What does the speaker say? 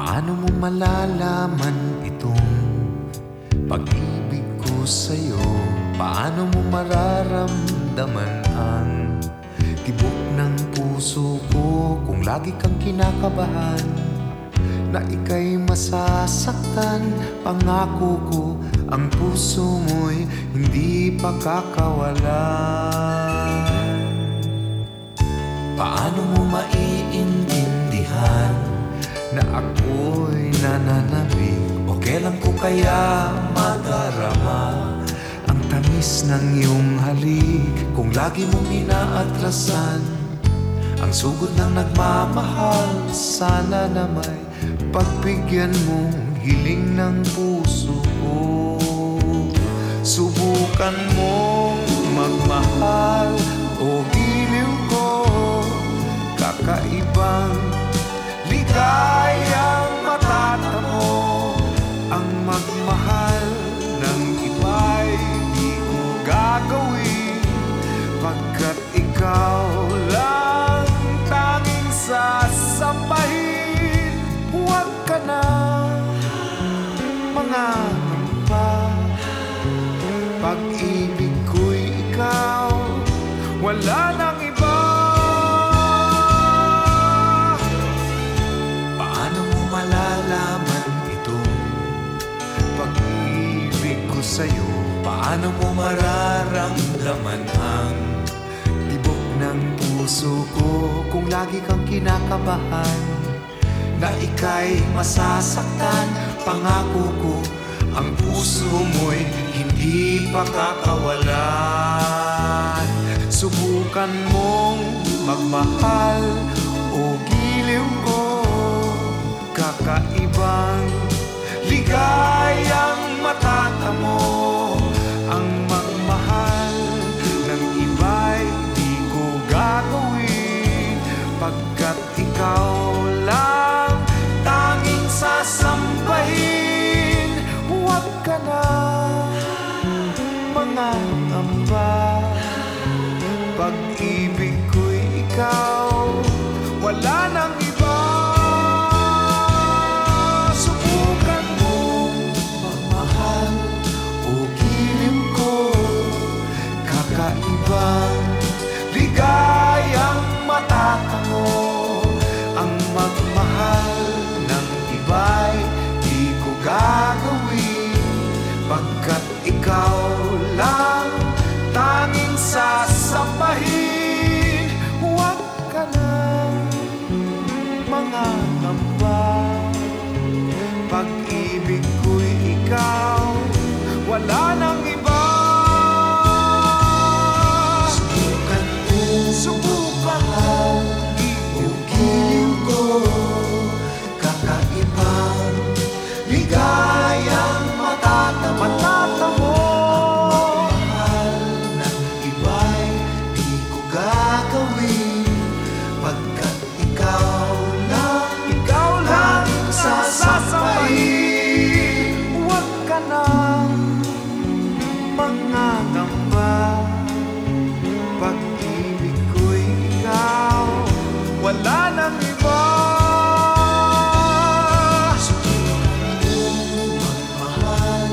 Paano mo malalaman itong pag-ibig ko sa'yo? Paano mo mararamdaman ang tibok ng puso ko kung lagi kang kinakabahan? Na ika'y masasaktan Pangako ko ang puso mo'y hindi pa kakawalan Paano mo ako'y nananabig O kailan ko kaya madarama Ang tamis ng iyong halik? Kung lagi mong inaatrasan Ang sugod ng nagmamahal Sana na may pagbigyan mong hiling ng puso ko. Subukan mong magmahal o giliw ko Kakaibang Pagkat ikaw lang tanging sasambahin Huwag ka na mga pa Pag-ibig Wala nang iba. Paano mo malalaman itong Pag-ibig sa'yo Paano mo mararamdaman ang ng puso ko. Kung lagi kang kinakabahan Na ika'y masasaktan Pangako ko Ang puso mo'y hindi pa kakawalan Subukan mong magmahal O giliw ko Kakaibang ligayang go. Pagkat ikaw lang tanging sasambahin Huwag ka na mga ngamba. Pag-ibig ko'y ikaw Pagkat ikaw lang Ikaw lang sasabayin Huwag ka nang mangangamba. Pag-ibig ko'y ikaw Wala nang iba. Magmahal